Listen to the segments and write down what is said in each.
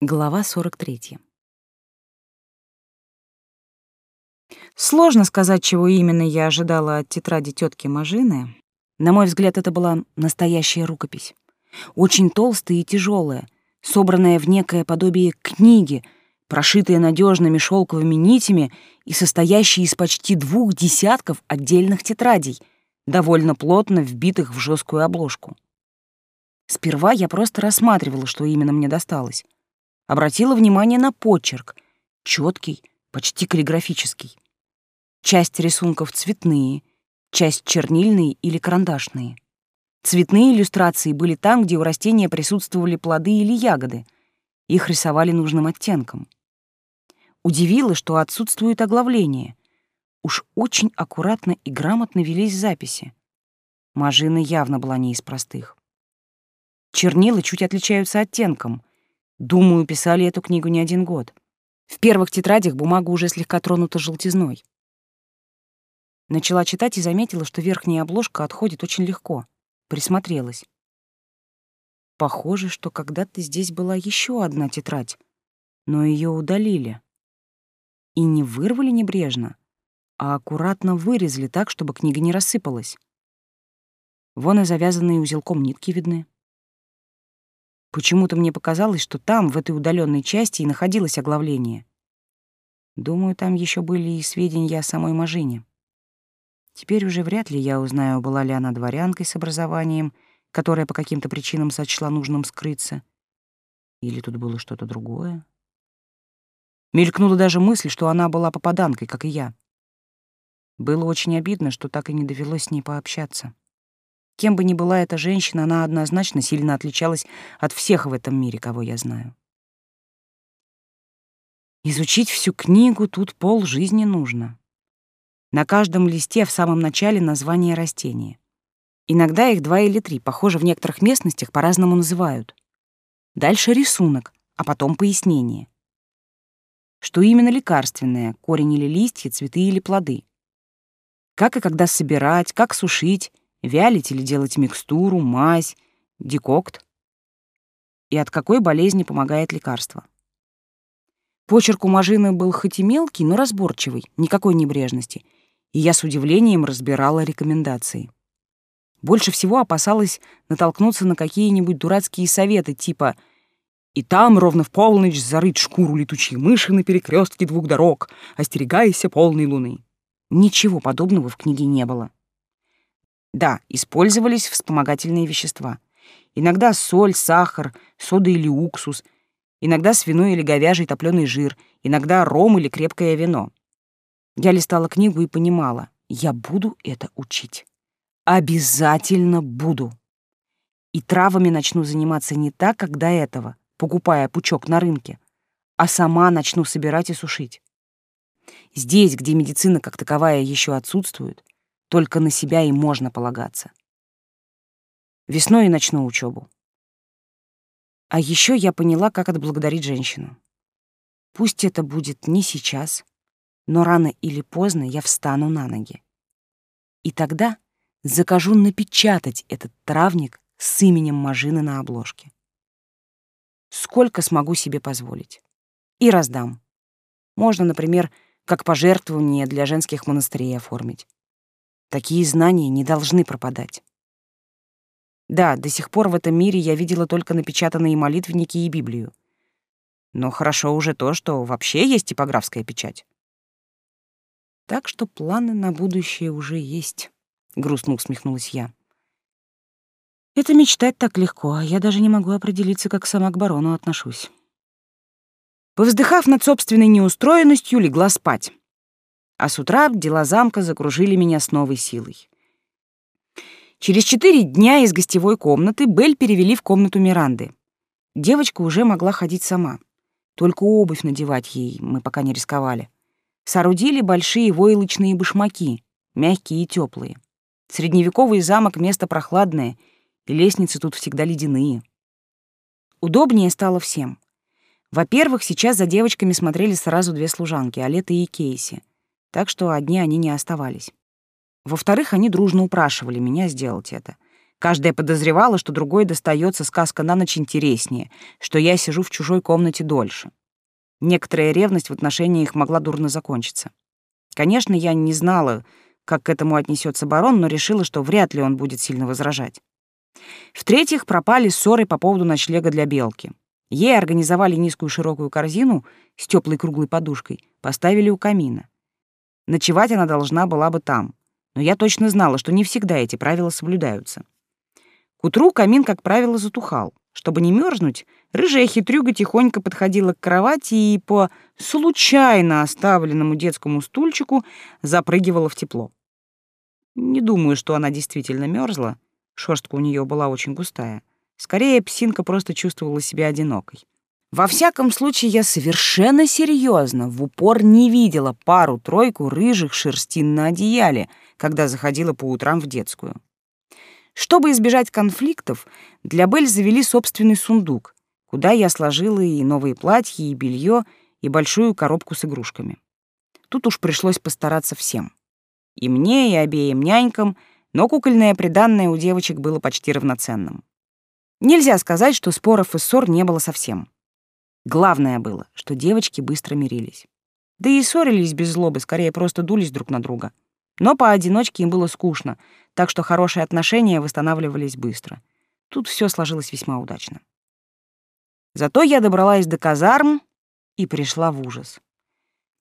Глава 43. Сложно сказать, чего именно я ожидала от тетради тетки Мажины. На мой взгляд, это была настоящая рукопись. Очень толстая и тяжелая, собранная в некое подобие книги, прошитая надежными шелковыми нитями и состоящая из почти двух десятков отдельных тетрадей, довольно плотно вбитых в жесткую обложку. Сперва я просто рассматривала, что именно мне досталось — обратила внимание на почерк, четкий, почти каллиграфический. Часть рисунков цветные, часть чернильные или карандашные. Цветные иллюстрации были там, где у растения присутствовали плоды или ягоды. Их рисовали нужным оттенком. Удивило, что отсутствует оглавление. Уж очень аккуратно и грамотно велись записи. Мажина явно была не из простых. Чернила чуть отличаются оттенком. Думаю, писали эту книгу не один год. В первых тетрадях бумага уже слегка тронута желтизной. Начала читать и заметила, что верхняя обложка отходит очень легко. Присмотрелась. Похоже, что когда-то здесь была еще одна тетрадь, но ее удалили. И не вырвали небрежно, а аккуратно вырезали так, чтобы книга не рассыпалась. Вон и завязанные узелком нитки видны. Почему-то мне показалось, что там, в этой удаленной части, и находилось оглавление. Думаю, там еще были и сведения о самой Мажине. Теперь уже вряд ли я узнаю, была ли она дворянкой с образованием, которая по каким-то причинам сочла нужным скрыться. Или тут было что-то другое. Мелькнула даже мысль, что она была попаданкой, как и я. Было очень обидно, что так и не довелось с ней пообщаться. Кем бы ни была эта женщина, она однозначно сильно отличалась от всех в этом мире, кого я знаю. Изучить всю книгу тут пол жизни нужно. На каждом листе в самом начале название растения. Иногда их два или три, похоже, в некоторых местностях по-разному называют. Дальше рисунок, а потом пояснение. Что именно лекарственное, корень или листья, цветы или плоды. Как и когда собирать, как сушить, Вялить или делать микстуру, мазь, декокт? И от какой болезни помогает лекарство? Почерк у Мажины был хоть и мелкий, но разборчивый, никакой небрежности, и я с удивлением разбирала рекомендации. Больше всего опасалась натолкнуться на какие-нибудь дурацкие советы, типа «И там ровно в полночь зарыть шкуру летучей мыши на перекрестке двух дорог, остерегайся полной луны». Ничего подобного в книге не было. Да, использовались вспомогательные вещества. Иногда соль, сахар, сода или уксус, иногда свиной или говяжий топленый жир, иногда ром или крепкое вино. Я листала книгу и понимала, я буду это учить. Обязательно буду. И травами начну заниматься не так, как до этого, покупая пучок на рынке, а сама начну собирать и сушить. Здесь, где медицина как таковая еще отсутствует, только на себя и можно полагаться. Весной и начну учебу. А еще я поняла, как отблагодарить женщину. Пусть это будет не сейчас, но рано или поздно я встану на ноги. И тогда закажу напечатать этот травник с именем Мажины на обложке. Сколько смогу себе позволить. И раздам. Можно, например, как пожертвование для женских монастырей оформить. Такие знания не должны пропадать. Да, до сих пор в этом мире я видела только напечатанные молитвенники и Библию. Но хорошо уже то, что вообще есть типографская печать. Так что планы на будущее уже есть, грустно усмехнулась я. Это мечтать так легко, а я даже не могу определиться, как сама к барону отношусь. Повздыхав над собственной неустроенностью, легла спать. А с утра дела замка закружили меня с новой силой. Через четыре дня из гостевой комнаты Бель перевели в комнату Миранды. Девочка уже могла ходить сама. Только обувь надевать ей мы пока не рисковали. Соорудили большие войлочные башмаки, мягкие и теплые. Средневековый замок — место прохладное, и лестницы тут всегда ледяные. Удобнее стало всем. Во-первых, сейчас за девочками смотрели сразу две служанки — Алета и Кейси так что одни они не оставались. Во-вторых, они дружно упрашивали меня сделать это. Каждая подозревала, что другой достается сказка на ночь интереснее, что я сижу в чужой комнате дольше. Некоторая ревность в отношении их могла дурно закончиться. Конечно, я не знала, как к этому отнесется барон, но решила, что вряд ли он будет сильно возражать. В-третьих, пропали ссоры по поводу ночлега для белки. Ей организовали низкую широкую корзину с теплой круглой подушкой, поставили у камина. Ночевать она должна была бы там, но я точно знала, что не всегда эти правила соблюдаются. К утру камин, как правило, затухал. Чтобы не мерзнуть, рыжая хитрюга тихонько подходила к кровати и по случайно оставленному детскому стульчику запрыгивала в тепло. Не думаю, что она действительно мерзла. Шерстка у нее была очень густая. Скорее, псинка просто чувствовала себя одинокой. Во всяком случае, я совершенно серьезно в упор не видела пару-тройку рыжих шерстин на одеяле, когда заходила по утрам в детскую. Чтобы избежать конфликтов, для Бель завели собственный сундук, куда я сложила и новые платья, и белье, и большую коробку с игрушками. Тут уж пришлось постараться всем. И мне, и обеим нянькам, но кукольное приданное у девочек было почти равноценным. Нельзя сказать, что споров и ссор не было совсем. Главное было, что девочки быстро мирились. Да и ссорились без злобы, скорее просто дулись друг на друга. Но поодиночке им было скучно, так что хорошие отношения восстанавливались быстро. Тут все сложилось весьма удачно. Зато я добралась до казарм и пришла в ужас.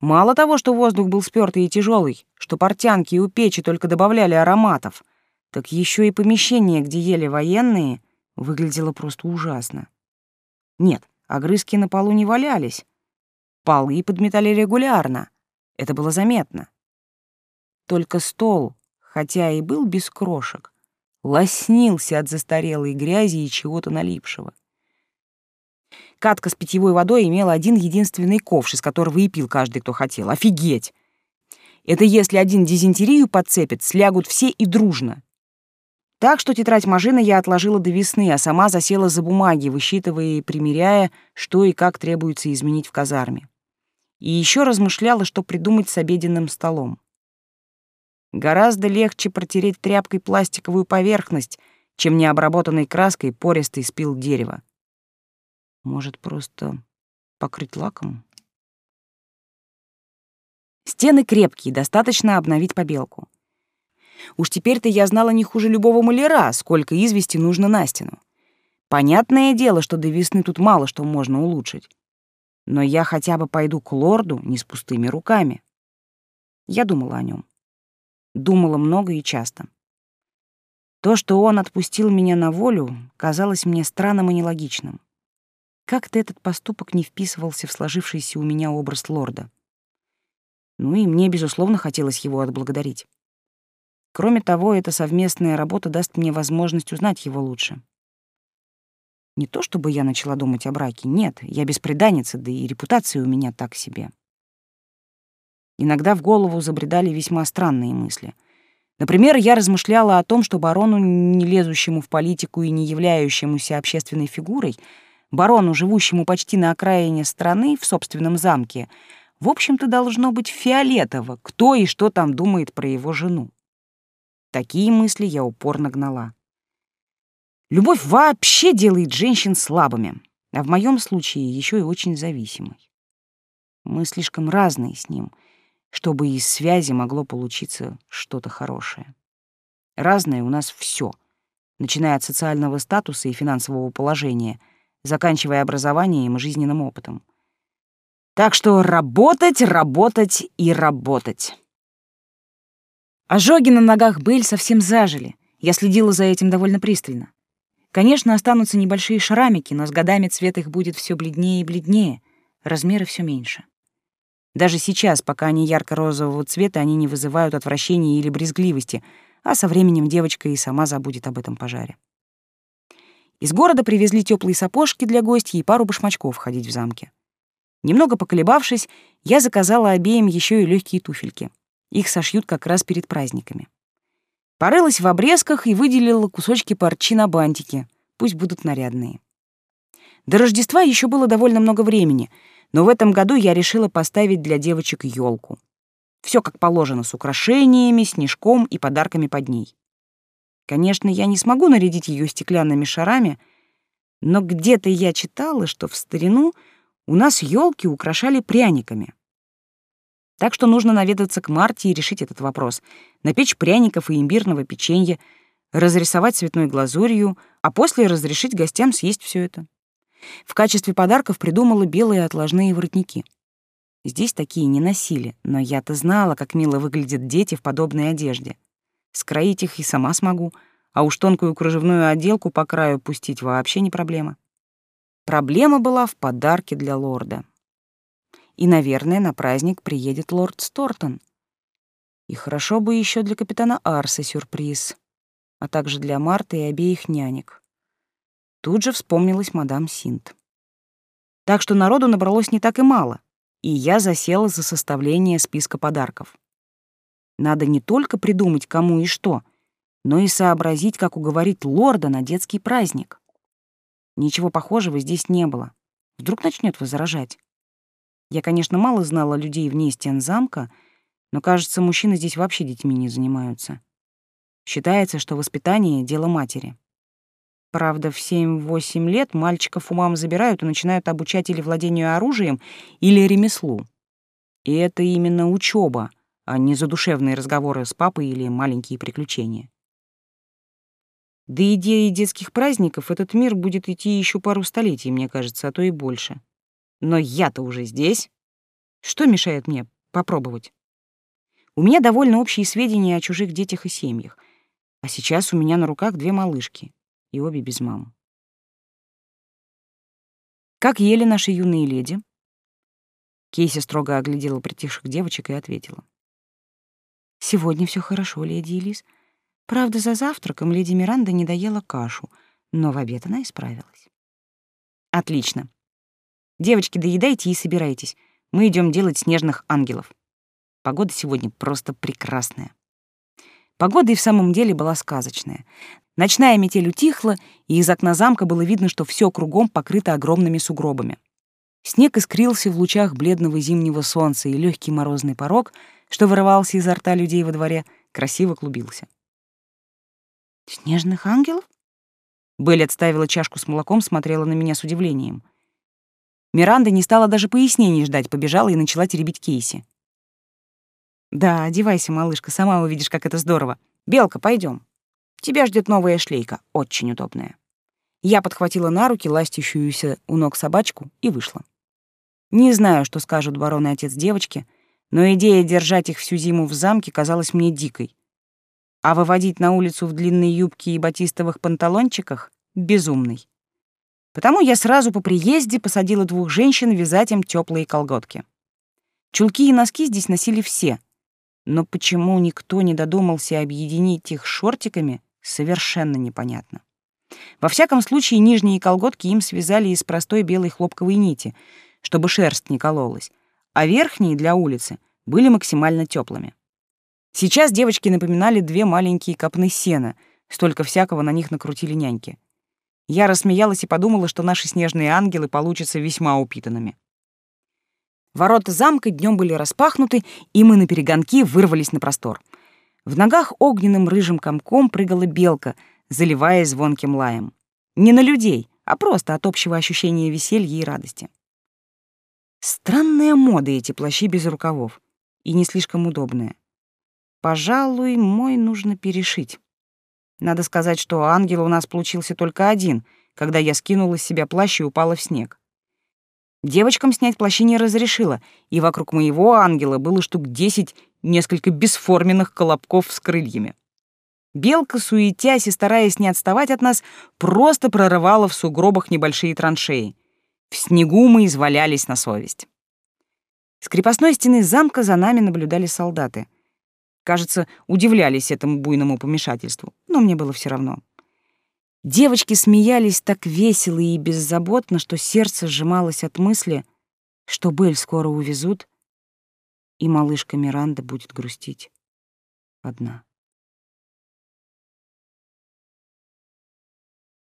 Мало того, что воздух был спёртый и тяжелый, что портянки у печи только добавляли ароматов, так еще и помещение, где ели военные, выглядело просто ужасно. Нет, огрызки на полу не валялись. Полы подметали регулярно. Это было заметно. Только стол, хотя и был без крошек, лоснился от застарелой грязи и чего-то налипшего. Катка с питьевой водой имела один единственный ковш, из которого и пил каждый, кто хотел. Офигеть! Это если один дизентерию подцепит, слягут все и дружно. Так что тетрадь Мажины я отложила до весны, а сама засела за бумаги, высчитывая и примеряя, что и как требуется изменить в казарме. И еще размышляла, что придумать с обеденным столом. Гораздо легче протереть тряпкой пластиковую поверхность, чем необработанной краской пористый спил дерева. Может, просто покрыть лаком? Стены крепкие, достаточно обновить побелку. Уж теперь-то я знала не хуже любого маляра, сколько извести нужно на стену. Понятное дело, что до весны тут мало что можно улучшить. Но я хотя бы пойду к лорду не с пустыми руками. Я думала о нем. Думала много и часто. То, что он отпустил меня на волю, казалось мне странным и нелогичным. Как-то этот поступок не вписывался в сложившийся у меня образ лорда. Ну и мне, безусловно, хотелось его отблагодарить. Кроме того, эта совместная работа даст мне возможность узнать его лучше. Не то чтобы я начала думать о браке, нет, я беспреданница, да и репутация у меня так себе. Иногда в голову забредали весьма странные мысли. Например, я размышляла о том, что барону, не лезущему в политику и не являющемуся общественной фигурой, барону, живущему почти на окраине страны, в собственном замке, в общем-то должно быть фиолетово, кто и что там думает про его жену. Такие мысли я упорно гнала. Любовь вообще делает женщин слабыми, а в моем случае еще и очень зависимой. Мы слишком разные с ним, чтобы из связи могло получиться что-то хорошее. Разное у нас все, начиная от социального статуса и финансового положения — заканчивая образованием и жизненным опытом. Так что работать, работать и работать. Ожоги на ногах Бель совсем зажили. Я следила за этим довольно пристально. Конечно, останутся небольшие шрамики, но с годами цвет их будет все бледнее и бледнее, размеры все меньше. Даже сейчас, пока они ярко-розового цвета, они не вызывают отвращения или брезгливости, а со временем девочка и сама забудет об этом пожаре. Из города привезли теплые сапожки для гостей и пару башмачков ходить в замке. Немного поколебавшись, я заказала обеим еще и легкие туфельки. Их сошьют как раз перед праздниками. Порылась в обрезках и выделила кусочки парчи на бантики. Пусть будут нарядные. До Рождества еще было довольно много времени, но в этом году я решила поставить для девочек елку. Все как положено, с украшениями, снежком и подарками под ней. Конечно, я не смогу нарядить ее стеклянными шарами, но где-то я читала, что в старину у нас елки украшали пряниками. Так что нужно наведаться к Марте и решить этот вопрос. Напечь пряников и имбирного печенья, разрисовать цветной глазурью, а после разрешить гостям съесть все это. В качестве подарков придумала белые отложные воротники. Здесь такие не носили, но я-то знала, как мило выглядят дети в подобной одежде. Скроить их и сама смогу, а уж тонкую кружевную отделку по краю пустить вообще не проблема. Проблема была в подарке для лорда. И, наверное, на праздник приедет лорд Стортон. И хорошо бы еще для капитана Арса сюрприз, а также для Марты и обеих нянек. Тут же вспомнилась мадам Синт. Так что народу набралось не так и мало, и я засела за составление списка подарков. Надо не только придумать, кому и что, но и сообразить, как уговорить лорда на детский праздник. Ничего похожего здесь не было. Вдруг начнет возражать. Я, конечно, мало знала людей вне стен замка, но, кажется, мужчины здесь вообще детьми не занимаются. Считается, что воспитание — дело матери. Правда, в 7-8 лет мальчиков у мам забирают и начинают обучать или владению оружием, или ремеслу. И это именно учеба, а не задушевные разговоры с папой или маленькие приключения. До идеи детских праздников этот мир будет идти еще пару столетий, мне кажется, а то и больше. Но я-то уже здесь. Что мешает мне попробовать? У меня довольно общие сведения о чужих детях и семьях. А сейчас у меня на руках две малышки, и обе без мам. Как ели наши юные леди? Кейси строго оглядела притихших девочек и ответила. Сегодня все хорошо, леди Элис. Правда, за завтраком леди Миранда не доела кашу, но в обед она исправилась. Отлично. Девочки, доедайте и собирайтесь. Мы идем делать снежных ангелов. Погода сегодня просто прекрасная. Погода и в самом деле была сказочная. Ночная метель утихла, и из окна замка было видно, что все кругом покрыто огромными сугробами. Снег искрился в лучах бледного зимнего солнца, и легкий морозный порог — что вырывался изо рта людей во дворе, красиво клубился. «Снежных ангелов?» Белль отставила чашку с молоком, смотрела на меня с удивлением. Миранда не стала даже пояснений ждать, побежала и начала теребить Кейси. «Да, одевайся, малышка, сама увидишь, как это здорово. Белка, пойдем. Тебя ждет новая шлейка, очень удобная». Я подхватила на руки ластящуюся у ног собачку и вышла. Не знаю, что скажут барон и отец девочки — но идея держать их всю зиму в замке казалась мне дикой. А выводить на улицу в длинной юбке и батистовых панталончиках — безумной. Потому я сразу по приезде посадила двух женщин вязать им теплые колготки. Чулки и носки здесь носили все, но почему никто не додумался объединить их шортиками, совершенно непонятно. Во всяком случае, нижние колготки им связали из простой белой хлопковой нити, чтобы шерсть не кололась, а верхние для улицы были максимально теплыми. Сейчас девочки напоминали две маленькие копны сена, столько всякого на них накрутили няньки. Я рассмеялась и подумала, что наши снежные ангелы получатся весьма упитанными. Ворота замка днем были распахнуты, и мы на перегонки вырвались на простор. В ногах огненным рыжим комком прыгала белка, заливая звонким лаем. Не на людей, а просто от общего ощущения веселья и радости. Странная мода эти плащи без рукавов. И не слишком удобные. Пожалуй, мой нужно перешить. Надо сказать, что ангел у нас получился только один, когда я скинула с себя плащ и упала в снег. Девочкам снять плащи не разрешила, и вокруг моего ангела было штук десять несколько бесформенных колобков с крыльями. Белка, суетясь и стараясь не отставать от нас, просто прорывала в сугробах небольшие траншеи. В снегу мы извалялись на совесть. С крепостной стены замка за нами наблюдали солдаты. Кажется, удивлялись этому буйному помешательству, но мне было все равно. Девочки смеялись так весело и беззаботно, что сердце сжималось от мысли, что Бель скоро увезут, и малышка Миранда будет грустить одна.